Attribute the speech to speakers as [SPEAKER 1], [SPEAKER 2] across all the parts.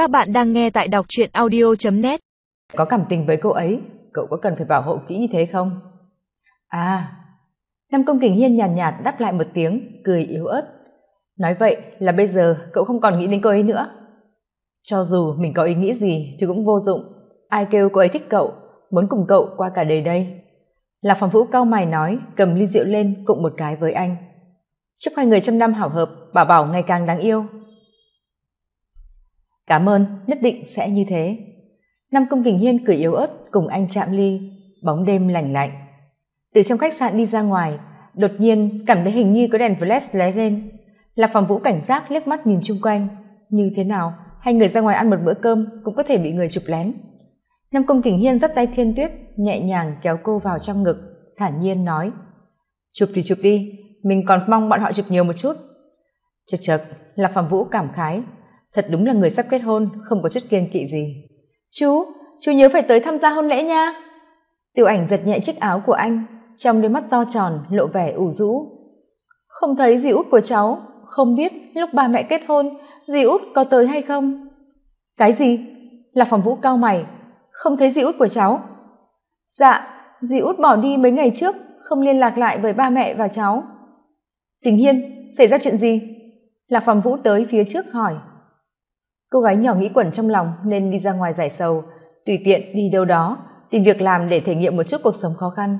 [SPEAKER 1] Các bạn đang nghe tại đọc truyện audio.net
[SPEAKER 2] Có cảm tình với cô ấy, cậu có cần phải bảo hộ kỹ như thế không? À, Nam Công Kình Hiên nhàn nhạt, nhạt đáp lại một tiếng, cười yếu ớt. Nói vậy là bây giờ cậu không còn nghĩ đến cô ấy nữa. Cho dù mình có ý nghĩ gì thì cũng vô dụng. Ai kêu cô ấy thích cậu, muốn cùng cậu qua cả đời đây. Lạc Phạm Vũ cao mày nói, cầm ly rượu lên cụng một cái với anh. Chúc hai người trăm năm hảo hợp, bảo bảo ngày càng đáng yêu. Cảm ơn, nhất định sẽ như thế. Nam Công Kình Hiên cười yếu ớt cùng anh chạm ly, bóng đêm lành lạnh. Từ trong khách sạn đi ra ngoài, đột nhiên cảm thấy hình như có đèn flash lóe lên. Lạc phòng Vũ cảnh giác liếc mắt nhìn chung quanh, như thế nào, hay người ra ngoài ăn một bữa cơm cũng có thể bị người chụp lén. Nam Công Kình Hiên dắt tay Thiên Tuyết, nhẹ nhàng kéo cô vào trong ngực, thản nhiên nói: "Chụp thì chụp đi, mình còn mong bọn họ chụp nhiều một chút." Chật chật, Lạc Phạm Vũ cảm khái, thật đúng là người sắp kết hôn, không có chất kiên kỵ gì. Chú chú nhớ phải tới tham gia hôn lễ nha. Tiểu ảnh giật nhẹ chiếc áo của anh, trong đôi mắt to tròn, lộ vẻ ủ rũ. Không thấy dì út của cháu, không biết lúc ba mẹ kết hôn, dì út có tới hay không? Cái gì? Là phòng vũ cao mày, không thấy dì út của cháu. Dạ dì út bỏ đi mấy ngày trước, không liên lạc lại với ba mẹ và cháu. Tình hiên, xảy ra chuyện gì? Lạc phòng vũ tới phía trước hỏi cô gái nhỏ nghĩ quẩn trong lòng nên đi ra ngoài giải sầu, tùy tiện đi đâu đó, tìm việc làm để thể nghiệm một chút cuộc sống khó khăn.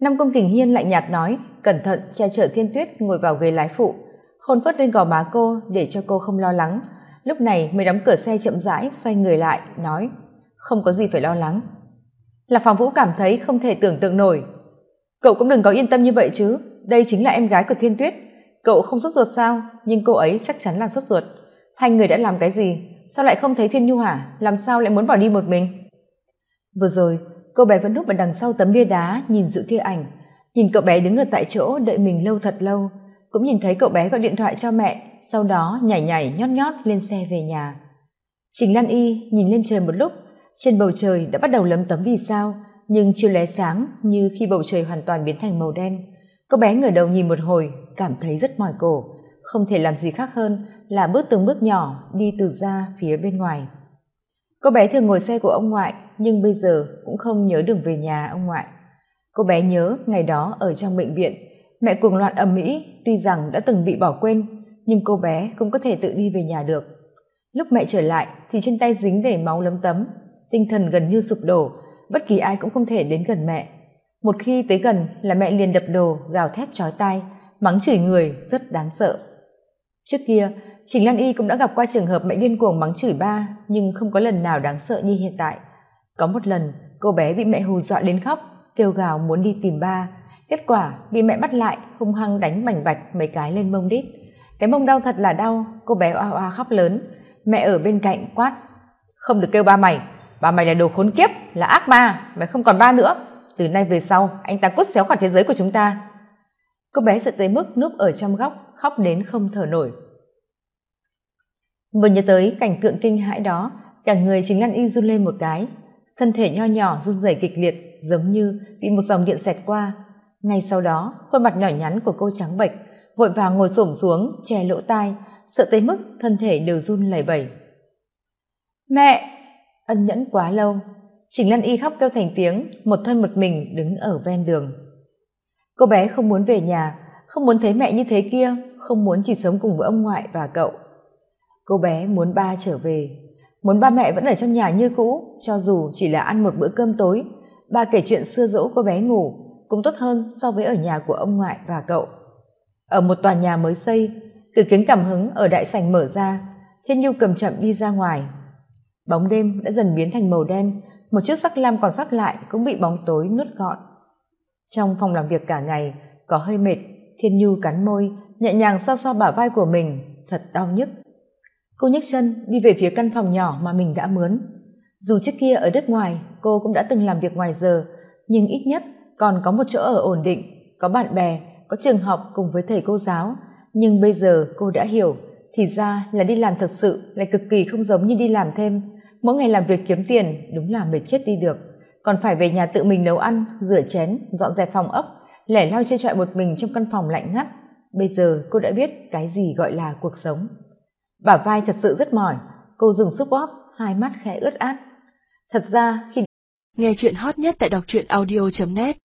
[SPEAKER 2] Năm công kình hiên lạnh nhạt nói, cẩn thận che chở thiên tuyết ngồi vào ghế lái phụ, hôn phớt lên gò má cô để cho cô không lo lắng. Lúc này mới đóng cửa xe chậm rãi, xoay người lại, nói, không có gì phải lo lắng. Là phòng vũ cảm thấy không thể tưởng tượng nổi. Cậu cũng đừng có yên tâm như vậy chứ, đây chính là em gái của thiên tuyết. Cậu không sốt ruột sao, nhưng cô ấy chắc chắn là sốt ruột hai người đã làm cái gì? Sao lại không thấy thiên nhu hả? Làm sao lại muốn bỏ đi một mình? Vừa rồi, cô bé vẫn núp ở đằng sau tấm bia đá, nhìn dự thi ảnh. Nhìn cậu bé đứng ở tại chỗ, đợi mình lâu thật lâu. Cũng nhìn thấy cậu bé gọi điện thoại cho mẹ, sau đó nhảy nhảy, nhót nhót lên xe về nhà. Trình lan y nhìn lên trời một lúc, trên bầu trời đã bắt đầu lấm tấm vì sao, nhưng chưa lóe sáng như khi bầu trời hoàn toàn biến thành màu đen. Cô bé ngửa đầu nhìn một hồi, cảm thấy rất mỏi cổ. Không thể làm gì khác hơn là bước từng bước nhỏ đi từ ra phía bên ngoài. Cô bé thường ngồi xe của ông ngoại, nhưng bây giờ cũng không nhớ đường về nhà ông ngoại. Cô bé nhớ ngày đó ở trong bệnh viện, mẹ cuồng loạn ầm ĩ, tuy rằng đã từng bị bỏ quên, nhưng cô bé cũng có thể tự đi về nhà được. Lúc mẹ trở lại thì trên tay dính đầy máu lấm tấm, tinh thần gần như sụp đổ, bất kỳ ai cũng không thể đến gần mẹ. Một khi tới gần là mẹ liền đập đồ, gào thét chói tai, mắng chửi người, rất đáng sợ. Trước kia trình lan y cũng đã gặp qua trường hợp mẹ điên cuồng mắng chửi ba, nhưng không có lần nào đáng sợ như hiện tại. Có một lần, cô bé bị mẹ hù dọa đến khóc, kêu gào muốn đi tìm ba. Kết quả, bị mẹ bắt lại, hung hăng đánh bành bạch mấy cái lên mông đít. Cái mông đau thật là đau, cô bé oa oa khóc lớn. Mẹ ở bên cạnh quát, không được kêu ba mày ba mày là đồ khốn kiếp, là ác ma, mày không còn ba nữa. Từ nay về sau, anh ta cút xéo khỏi thế giới của chúng ta. Cô bé sợ tới mức núp ở trong góc, khóc đến không thở nổi vừa nhớ tới cảnh tượng kinh hãi đó, cả người chính lan y run lên một cái. Thân thể nho nhỏ run rẩy kịch liệt, giống như bị một dòng điện xẹt qua. Ngay sau đó, khuôn mặt nhỏ nhắn của cô trắng bệch, vội vàng ngồi xổm xuống, che lỗ tai, sợ tới mức thân thể đều run lẩy bẩy. Mẹ! Ân nhẫn quá lâu. Trình lan y khóc kêu thành tiếng, một thân một mình đứng ở ven đường. Cô bé không muốn về nhà, không muốn thấy mẹ như thế kia, không muốn chỉ sống cùng với ông ngoại và cậu cô bé muốn ba trở về. Muốn ba mẹ vẫn ở trong nhà như cũ, cho dù chỉ là ăn một bữa cơm tối. Ba kể chuyện xưa dỗ cô bé ngủ, cũng tốt hơn so với ở nhà của ông ngoại và cậu. Ở một tòa nhà mới xây cửa kính cảm hứng ở đại sảnh mở ra, thiên nhu cầm chậm đi ra ngoài. Bóng đêm đã dần biến thành màu đen, một chiếc sắc lam còn sót lại cũng bị bóng tối nuốt gọn. Trong phòng làm việc cả ngày, có hơi mệt, thiên nhu cắn môi, nhẹ nhàng xoa xoa bả vai của mình, thật đau nhức cô nhấc chân đi về phía căn phòng nhỏ mà mình đã mướn. Dù trước kia ở đất ngoài, cô cũng đã từng làm việc ngoài giờ, nhưng ít nhất còn có một chỗ ở ổn định, có bạn bè, có trường học cùng với thầy cô giáo. Nhưng bây giờ cô đã hiểu, thì ra là đi làm thực sự lại cực kỳ không giống như đi làm thêm. Mỗi ngày làm việc kiếm tiền đúng là mệt chết đi được. Còn phải về nhà tự mình nấu ăn, rửa chén, dọn dẹp phòng ốc, lẻ loi chơi trọi một mình trong căn phòng lạnh ngắt. Bây giờ cô đã biết cái gì gọi là cuộc sống bả vai thật sự rất mỏi. Cô dừng súp bóp, hai mắt khẽ ướt át. Thật ra khi
[SPEAKER 1] nghe chuyện hot nhất tại đọc truyện audio net.